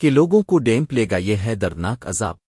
کہ لوگوں کو ڈیمپ لے گا یہ ہے دردناک عذاب۔